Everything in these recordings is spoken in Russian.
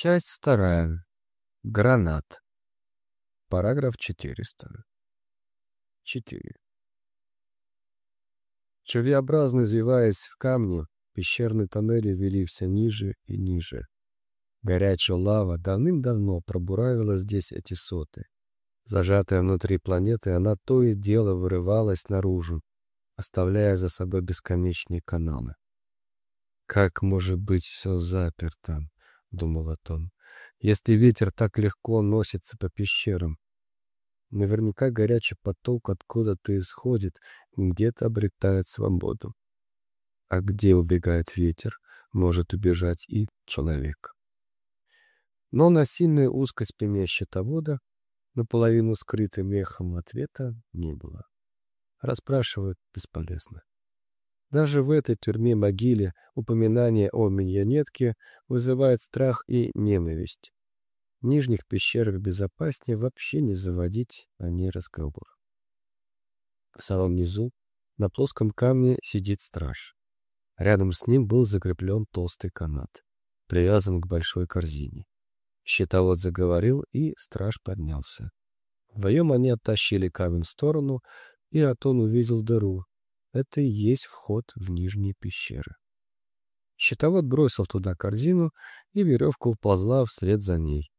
Часть вторая. Гранат. Параграф 400. 4. Червеобразно извиваясь в камне, пещерные тоннели вели все ниже и ниже. Горячая лава давным-давно пробуравила здесь эти соты. Зажатая внутри планеты, она то и дело вырывалась наружу, оставляя за собой бесконечные каналы. «Как может быть все заперто?» — думал Атон. «Если ветер так легко носится по пещерам, Наверняка горячий поток откуда-то исходит, где-то обретает свободу. А где убегает ветер, может убежать и человек. Но на сильной узкой спине щитовода, наполовину скрытой мехом ответа, не было. Расспрашивают бесполезно. Даже в этой тюрьме-могиле упоминание о миньонетке вызывает страх и ненависть. В нижних пещерах безопаснее вообще не заводить о ней разговор. В самом низу на плоском камне сидит страж. Рядом с ним был закреплен толстый канат, привязан к большой корзине. Щитовод заговорил, и страж поднялся. Вдвоем они оттащили камень в сторону, и Атон увидел дыру. Это и есть вход в нижние пещеры. Щитовод бросил туда корзину, и веревка уползла вслед за ней.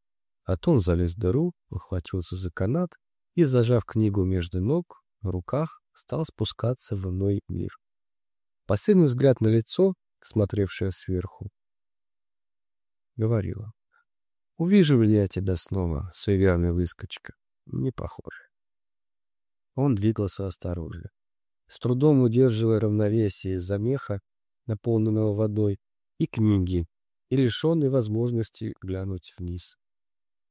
Атон залез в дыру, ухватился за канат и, зажав книгу между ног, в руках стал спускаться в иной мир. Последний взгляд на лицо, смотревшее сверху, говорила. «Увижу ли я тебя снова, суеверная выскочка?» Не похоже. Он двигался осторожно, с трудом удерживая равновесие из-за меха, наполненного водой, и книги, и лишенной возможности глянуть вниз.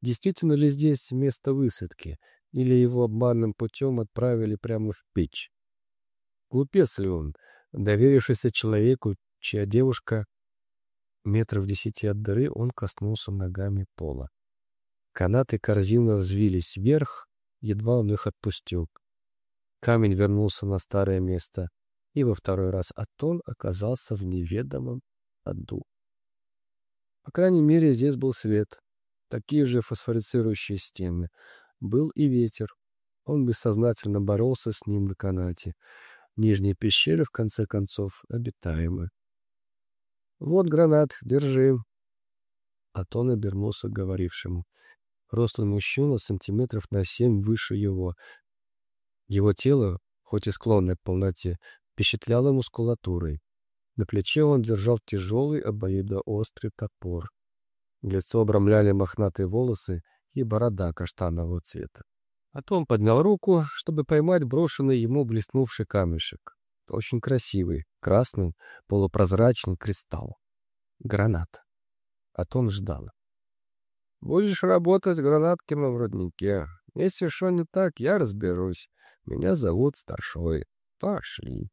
Действительно ли здесь место высадки, или его обманным путем отправили прямо в печь? Глупец ли он, доверившийся человеку, чья девушка... Метров десяти от дыры он коснулся ногами пола. Канаты корзина взвились вверх, едва он их отпустил. Камень вернулся на старое место, и во второй раз Атон оказался в неведомом аду. По крайней мере, здесь был свет, такие же фосфорицирующие стены. Был и ветер. Он бессознательно боролся с ним на канате. Нижние пещеры, в конце концов, обитаемы. «Вот гранат, держи». Атон обернулся к говорившему. Рослый мужчина сантиметров на семь выше его. Его тело, хоть и склонное к полноте, впечатляло мускулатурой. На плече он держал тяжелый обоюдоострый топор. Лицо обрамляли мохнатые волосы и борода каштанового цвета. А Том поднял руку, чтобы поймать брошенный ему блеснувший камешек. Очень красивый, красный, полупрозрачный кристалл. Гранат. А Том ждал. «Будешь работать гранаткиным в роднике. Если что не так, я разберусь. Меня зовут Старшой. Пошли».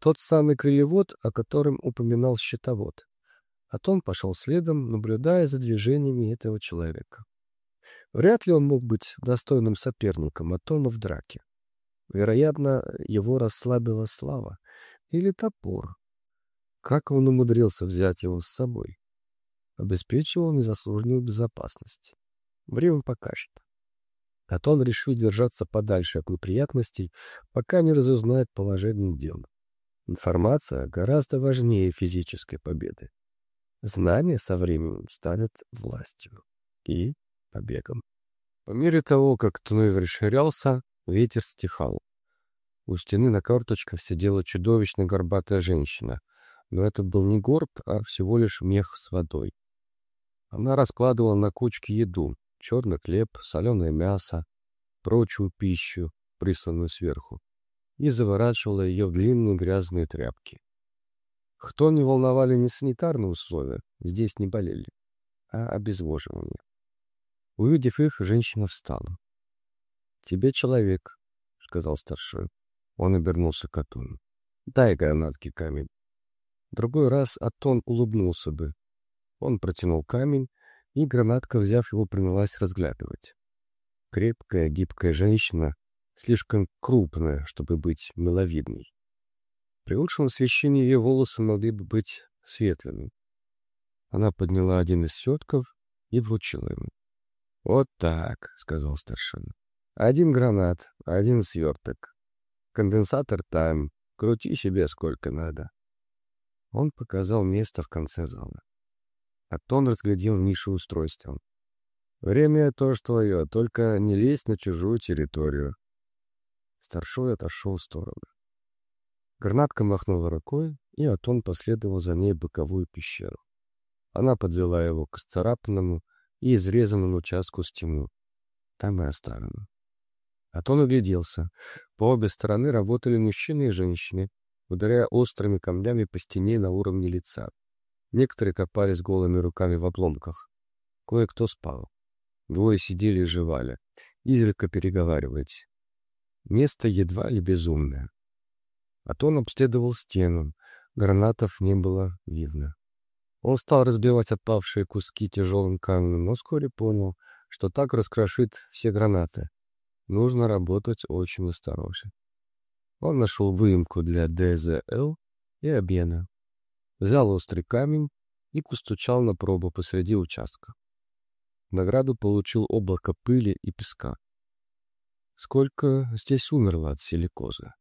Тот самый крылевод, о котором упоминал щитовод. Атон пошел следом, наблюдая за движениями этого человека. Вряд ли он мог быть достойным соперником Атону в драке. Вероятно, его расслабила слава или топор. Как он умудрился взять его с собой? Обеспечивал незаслуженную безопасность. Время покажет. Атон решил держаться подальше от неприятностей, пока не разузнает положение дел. Информация гораздо важнее физической победы. Знания со временем станет властью и побегом. По мере того, как туннель расширялся, ветер стихал. У стены на карточках сидела чудовищно горбатая женщина, но это был не горб, а всего лишь мех с водой. Она раскладывала на кучки еду, черный хлеб, соленое мясо, прочую пищу, присланную сверху, и заворачивала ее в длинные грязные тряпки. Кто не волновали не санитарные условия, здесь не болели, а обезвоживание. Увидев их, женщина встала. «Тебе человек», — сказал старшой. Он обернулся к Атону. «Дай гранатки камень». другой раз Атон улыбнулся бы. Он протянул камень, и гранатка, взяв его, принялась разглядывать. Крепкая, гибкая женщина, слишком крупная, чтобы быть миловидной. При лучшем освещении ее волосы могли бы быть светлыми. Она подняла один из свётков и вручила ему. «Вот так», — сказал старшина. «Один гранат, один сверток. Конденсатор там. Крути себе сколько надо». Он показал место в конце зала. Атон разглядел нишу устройства. «Время тоже твое, только не лезь на чужую территорию». Старшой отошел в сторону. Гранатка махнула рукой, и Атон последовал за ней боковую пещеру. Она подвела его к царапанному и изрезанному участку стены. Там и оставлено. Атон огляделся. По обе стороны работали мужчины и женщины, ударяя острыми камнями по стене на уровне лица. Некоторые копались голыми руками в обломках. Кое-кто спал. Двое сидели и жевали, изредка переговариваясь. Место едва ли безумное. Атон обследовал стену. Гранатов не было видно. Он стал разбивать отпавшие куски тяжелым камнем, но вскоре понял, что так раскрошит все гранаты. Нужно работать очень осторожно. Он нашел выемку для ДЗЛ и объена. Взял острый камень и постучал на пробу посреди участка. Награду получил облако пыли и песка. Сколько здесь умерло от силикоза?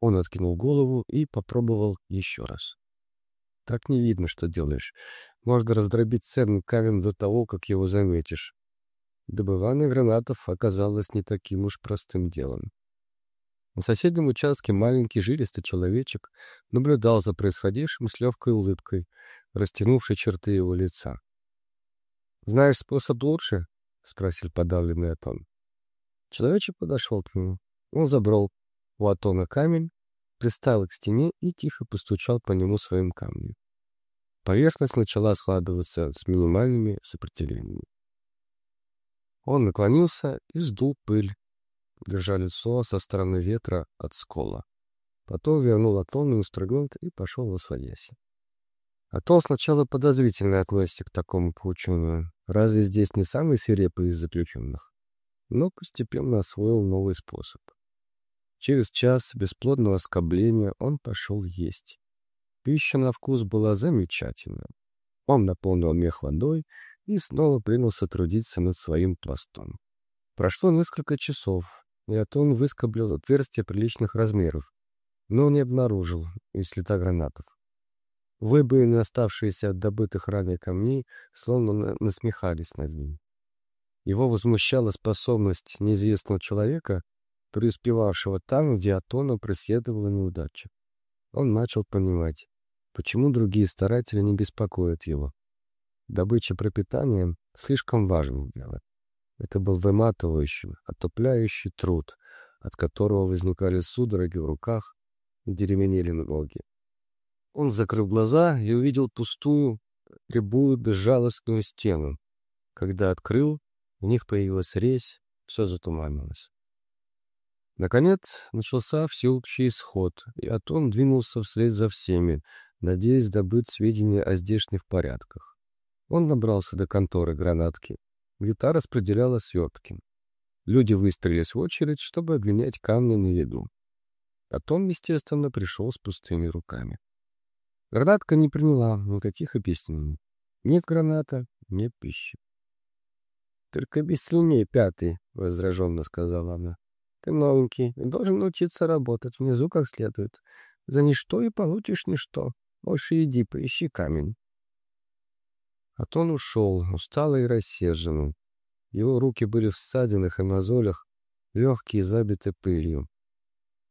Он откинул голову и попробовал еще раз. Так не видно, что делаешь. Можно раздробить ценный камень до того, как его заметишь. Добывание гранатов оказалось не таким уж простым делом. На соседнем участке маленький жилистый человечек наблюдал за происходившим с легкой улыбкой, растянувшей черты его лица. «Знаешь способ лучше?» — спросил подавленный Атон. Человечек подошел к нему. Он забрал у Атона камень, приставил к стене и тихо постучал по нему своим камнем. Поверхность начала складываться с минимальными сопротивлениями. Он наклонился и сдул пыль, держа лицо со стороны ветра от скола. Потом вернул Атону инструмент и пошел в свояси. Атон сначала подозрительно относится к такому поучению. Разве здесь не самый свирепый из заключенных? Но постепенно освоил новый способ. Через час бесплодного скобления он пошел есть. Пища на вкус была замечательная. Он наполнил мех водой и снова принялся трудиться над своим пластом. Прошло несколько часов, и Атон выскоблил отверстие приличных размеров, но не обнаружил и следа гранатов. Выбоины, оставшиеся от добытых ранее камней, словно насмехались над ним. Его возмущала способность неизвестного человека преуспевавшего там, где Атона преследовала неудача. Он начал понимать, почему другие старатели не беспокоят его. Добыча пропитания — слишком важное дело. Это был выматывающий, отупляющий труд, от которого возникали судороги в руках и деревенели ноги. Он закрыл глаза и увидел пустую, рябую, безжалостную стену. Когда открыл, в них появилась резь, все затуманилось. Наконец начался всеобщий исход, и Атон двинулся вслед за всеми, надеясь добыть сведения о здешних порядках. Он набрался до конторы гранатки, та распределяла свертки. Люди выстроились в очередь, чтобы обвинять камни на виду. Атон, естественно, пришел с пустыми руками. Гранатка не приняла никаких объяснений. Нет граната, нет пищи. «Только без слюней, пятый», — возраженно сказала она. Ты новенький и должен научиться работать внизу как следует. За ничто и получишь ничто. Больше иди, поищи камень. А он ушел, усталый и рассерженный. Его руки были в ссадинах и мозолях, легкие, забиты пылью.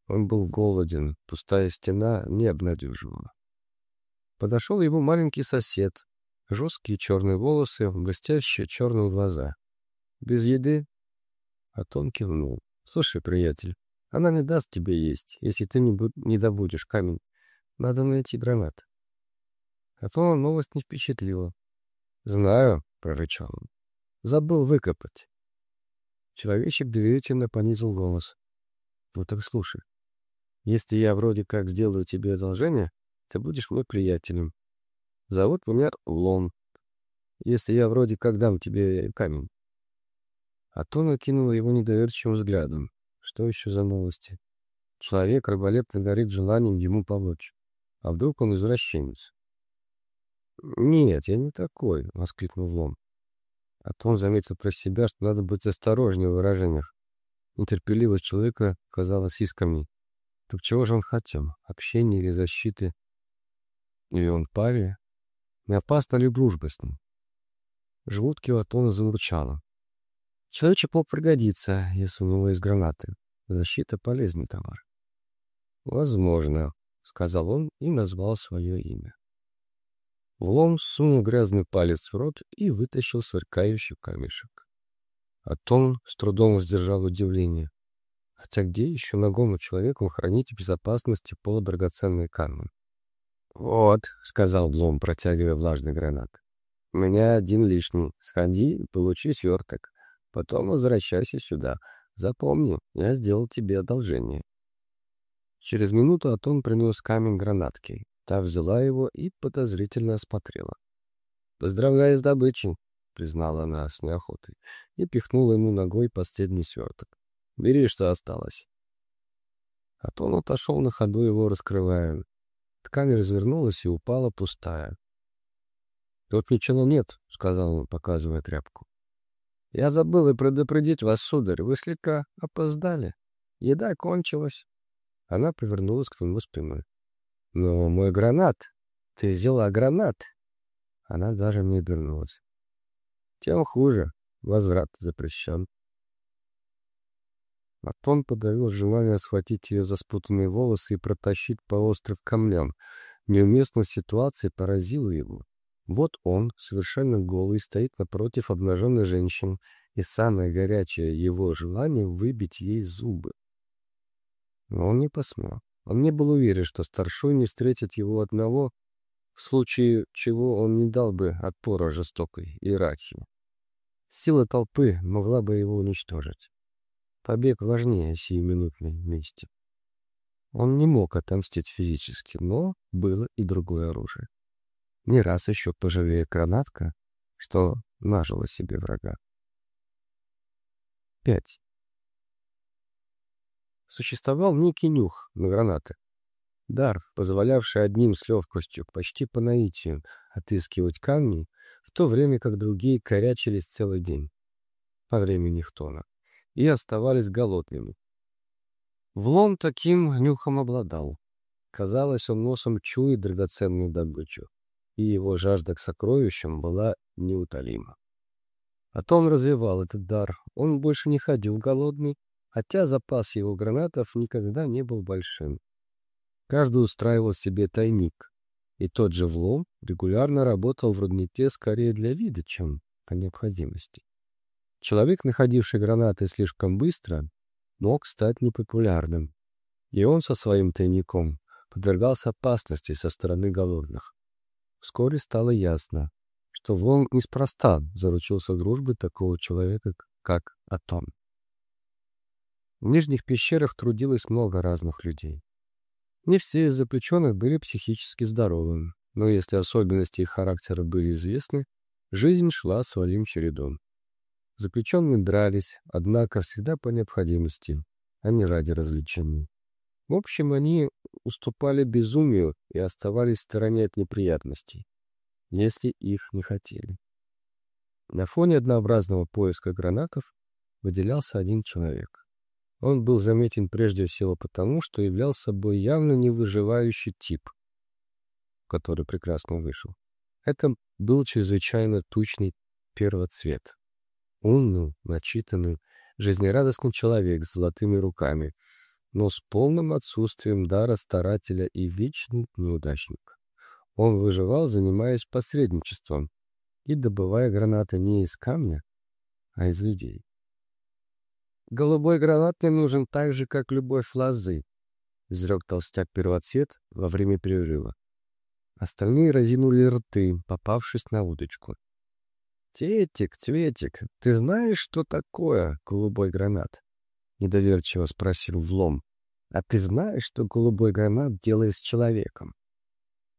Он был голоден, пустая стена не обнадеживала. Подошел его маленький сосед, жесткие черные волосы, блестящие черные глаза. Без еды? А тон кивнул. «Слушай, приятель, она не даст тебе есть, если ты не, не добудешь камень. Надо найти гранат». А то новость не впечатлила. «Знаю», — прорычал он. «Забыл выкопать». Человечек доверительно понизил голос. «Вот так слушай. Если я вроде как сделаю тебе одолжение, ты будешь мой приятелем. Зовут меня Лон. Если я вроде как дам тебе камень, а то накинула его недоверчивым взглядом. Что еще за новости? Человек рыболепно горит желанием ему помочь. А вдруг он извращенец? «Нет, я не такой», — воскликнул Лом. А то он заметил про себя, что надо быть осторожнее в выражениях. Нетерпеливость человека казалась искренней. Так чего же он хотел? Общения или защиты? Или он паре? Не опасна ли дружба с ним? Желудки у Атона замурчало. Человечий поп пригодится, если у него есть гранаты. Защита — полезный товар. «Возможно», — сказал он и назвал свое имя. Влом сунул грязный палец в рот и вытащил сверкающий камешек. А Том с трудом сдержал удивление. Хотя где еще ногому человеку хранить в безопасности полудрагоценный камень? «Вот», — сказал Блом, протягивая влажный гранат. «У меня один лишний. Сходи и получи сверток. Потом возвращайся сюда. Запомни, я сделал тебе одолжение». Через минуту Атон принес камень гранатки. Та взяла его и подозрительно осмотрела. «Поздравляю с добычей», — признала она с неохотой, и пихнула ему ногой последний сверток. «Бери, что осталось». Атон отошел на ходу его, раскрывая. Ткань развернулась и упала пустая. «Тут ничего нет», — сказал он, показывая тряпку. «Я забыл и предупредить вас, сударь, вы слегка опоздали. Еда кончилась». Она повернулась к нему спиной. «Но мой гранат! Ты взяла гранат!» Она даже не обернулась. «Тем хуже. Возврат запрещен». Атон подавил желание схватить ее за спутанные волосы и протащить по остров камням. Неуместность ситуации поразила его. Вот он, совершенно голый, стоит напротив обнаженной женщины, и самое горячее его желание — выбить ей зубы. Но он не посмел. Он не был уверен, что старшой не встретит его одного, в случае чего он не дал бы отпора жестокой иерархии. Сила толпы могла бы его уничтожить. Побег важнее сиюминутной мести. Он не мог отомстить физически, но было и другое оружие. Не раз еще пожалея гранатка, что нажила себе врага. 5. Существовал некий нюх на гранаты. Дар, позволявший одним с легкостью, почти по наитию, отыскивать камни, в то время как другие корячились целый день, по времени Хтона, и оставались голодными. Влом таким нюхом обладал. Казалось, он носом чует драгоценную добычу, и его жажда к сокровищам была неутолима. А то он развивал этот дар, он больше не ходил голодный, хотя запас его гранатов никогда не был большим. Каждый устраивал себе тайник, и тот же влом регулярно работал в руднике скорее для вида, чем по необходимости. Человек, находивший гранаты слишком быстро, мог стать непопулярным, и он со своим тайником подвергался опасности со стороны голодных. Вскоре стало ясно, что Влом неспроста заручился дружбой такого человека, как Атон. В нижних пещерах трудилось много разных людей. Не все из заключенных были психически здоровыми, но если особенности их характера были известны, жизнь шла своим чередом. Заключенные дрались, однако всегда по необходимости, а не ради развлечений. В общем, они уступали безумию и оставались в стороне от неприятностей, если их не хотели. На фоне однообразного поиска гранатов выделялся один человек. Он был заметен прежде всего потому, что являл собой явно не выживающий тип, который прекрасно вышел. Это был чрезвычайно тучный первоцвет. Умный, начитанный, жизнерадостный человек с золотыми руками, но с полным отсутствием дара старателя и вечный неудачник. Он выживал, занимаясь посредничеством и добывая гранаты не из камня, а из людей. Голубой гранат мне нужен так же, как любовь лозы, — изрек толстяк первоцвет во время перерыва. Остальные разинули рты, попавшись на удочку. «Тетик, Цветик, ты знаешь, что такое голубой гранат?» — недоверчиво спросил Влом. «А ты знаешь, что голубой гранат делает с человеком?»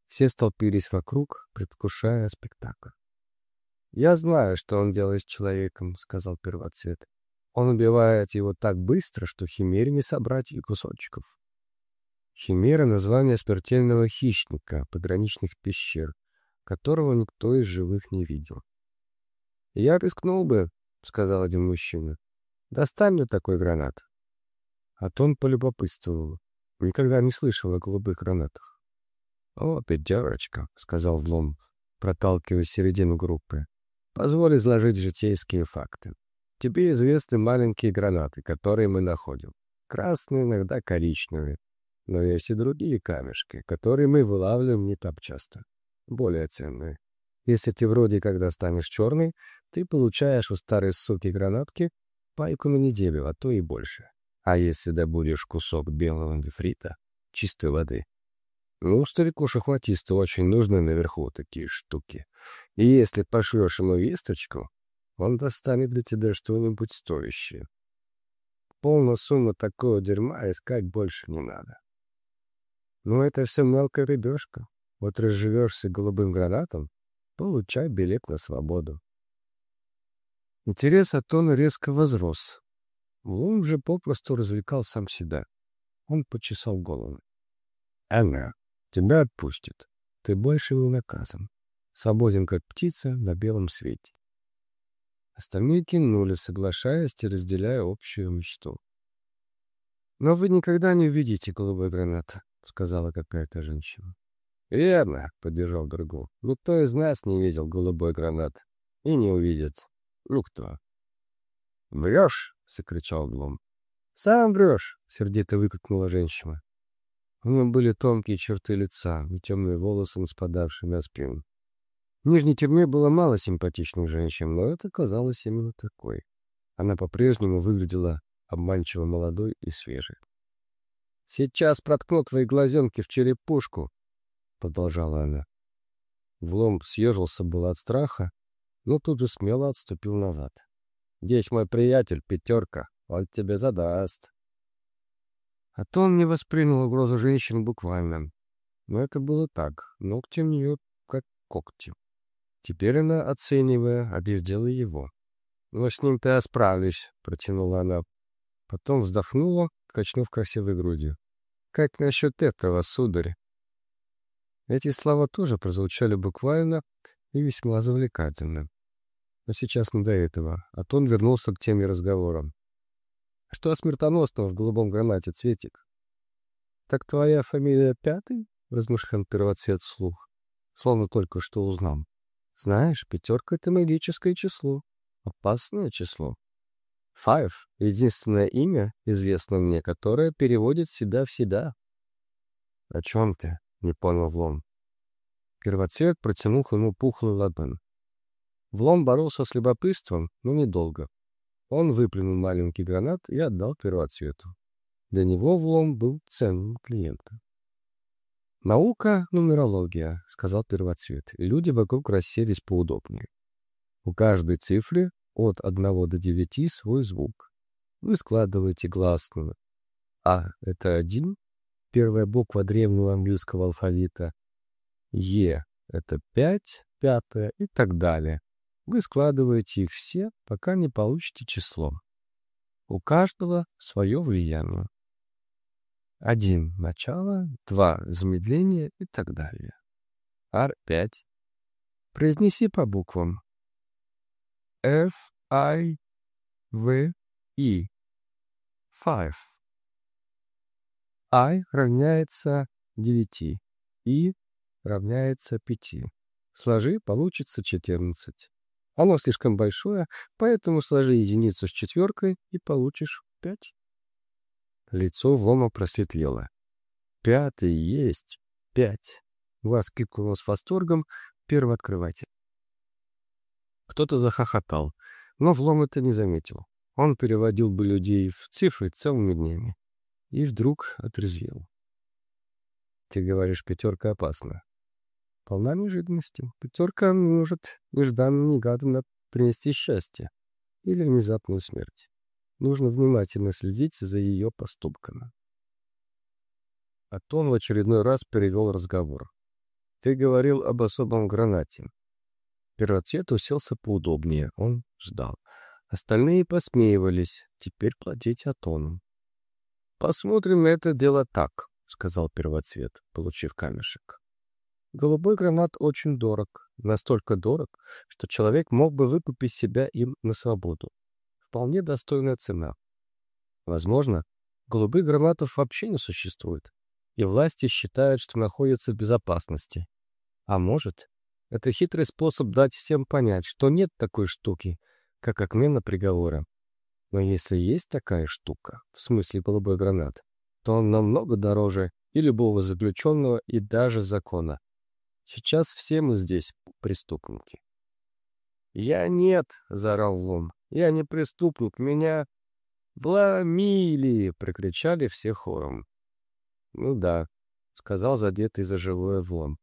Все столпились вокруг, предвкушая спектакль. «Я знаю, что он делает с человеком», — сказал первоцвет. Он убивает его так быстро, что химере не собрать и кусочков. Химера — название смертельного хищника пограничных пещер, которого никто из живых не видел. «Я рискнул бы», — сказал один мужчина. «Достань мне такой гранат». А то он полюбопытствовал. Никогда не слышал о голубых гранатах. «О, пятерочка», — сказал Влом, проталкивая середину группы. «Позволь изложить житейские факты. Тебе известны маленькие гранаты, которые мы находим. Красные, иногда коричневые. Но есть и другие камешки, которые мы вылавливаем не так часто. Более ценные. Если ты вроде когда станешь черный, ты получаешь у старой суки гранатки пайку на неделю, а то и больше. А если добудешь кусок белого нефрита, чистой воды, ну, старику-шахматисту очень нужны наверху такие штуки. И если пошлешь ему весточку, он достанет для тебя что-нибудь стоящее. Полная сумма такого дерьма искать больше не надо. Ну, это все мелкая рыбешка. Вот разживешься голубым гранатом, Получай билет на свободу. Интерес Атона резко возрос. Лун же попросту развлекал сам себя. Он почесал голову. «Ага, тебя отпустят. Ты больше не наказан. Свободен, как птица на белом свете». Остальные кинули, соглашаясь и разделяя общую мечту. «Но вы никогда не увидите голубой гранат», — сказала какая-то женщина. «Верно», — поддержал другу. «Никто из нас не видел голубой гранат. И не увидит. Никто». «Врешь?» — закричал Блум. «Сам врешь!» — сердито выкрикнула женщина. У нее были тонкие черты лица и темные волосы, спадавшие на спину. В Нижней тюрьме было мало симпатичных женщин, но это казалось именно такой. Она по-прежнему выглядела обманчиво молодой и свежей. «Сейчас проткну твои глазенки в черепушку», — продолжала она. Влом съежился было от страха, но тут же смело отступил назад. «Здесь мой приятель, пятерка, он тебе задаст». А то он не воспринял угрозу женщин буквально. Но это было так, ногти у нее как когти. Теперь она, оценивая, объездила его. «Ну, с ним-то я справлюсь», — протянула она. Потом вздохнула, качнув красивой грудью. «Как насчет этого, сударь?» Эти слова тоже прозвучали буквально и весьма завлекательно. Но сейчас не до этого, а то он вернулся к теме разговора. «Что смертоносного в голубом гранате, Цветик?» «Так твоя фамилия Пятый?» — размышлял первоцвет вслух, словно только что узнал. «Знаешь, пятерка — это магическое число, опасное число. Five — единственное имя, известное мне, которое переводит всегда в «всегда». «О чем ты?» — не понял Влом. Первоцвет протянул к нему пухлый ладонь. Влом боролся с любопытством, но недолго. Он выплюнул маленький гранат и отдал первоцвету. Для него Влом был ценным клиентом. «Наука — нумерология», — сказал первоцвет, люди вокруг расселись поудобнее. У каждой цифры от одного до девяти свой звук. Вы складываете гласную. А — это один, первая буква древнего английского алфавита, Е — это пять, пятое и так далее. Вы складываете их все, пока не получите число. У каждого свое влияние. Один — начало, два — замедление и так далее. R5. Произнеси по буквам. F, I, V, E. Five. I равняется девяти. И равняется пяти. Сложи, получится четырнадцать. Оно слишком большое, поэтому сложи единицу с четверкой и получишь пять. Лицо Влома просветлело. Пятый есть. Пять. Глаз кипкнул с восторгом первооткрыватель. Кто-то захохотал, но Влом это не заметил. Он переводил бы людей в цифры целыми днями. И вдруг отрезвел. Ты говоришь, пятерка опасна. Полна неожиданности. Пятерка может нежданно-негаданно принести счастье или внезапную смерть. Нужно внимательно следить за ее поступками. Атон в очередной раз перевел разговор. «Ты говорил об особом гранате». Первоцвет уселся поудобнее, он ждал. Остальные посмеивались, теперь платить Атону. «Посмотрим это дело так», — сказал первоцвет, получив камешек. Голубой гранат очень дорог, настолько дорог, что человек мог бы выкупить себя им на свободу. Вполне достойная цена. Возможно, голубых гранатов вообще не существует, и власти считают, что находятся в безопасности. А может, это хитрый способ дать всем понять, что нет такой штуки, как отмена приговора. Но если есть такая штука, в смысле голубой гранат, то он намного дороже и любого заключенного, и даже закона. Сейчас все мы здесь преступники. «Я нет!» — заорал Лом. «Я не преступник, меня...» «Вломили!» — прокричали все хором. «Ну да», — сказал задетый за живое Влом.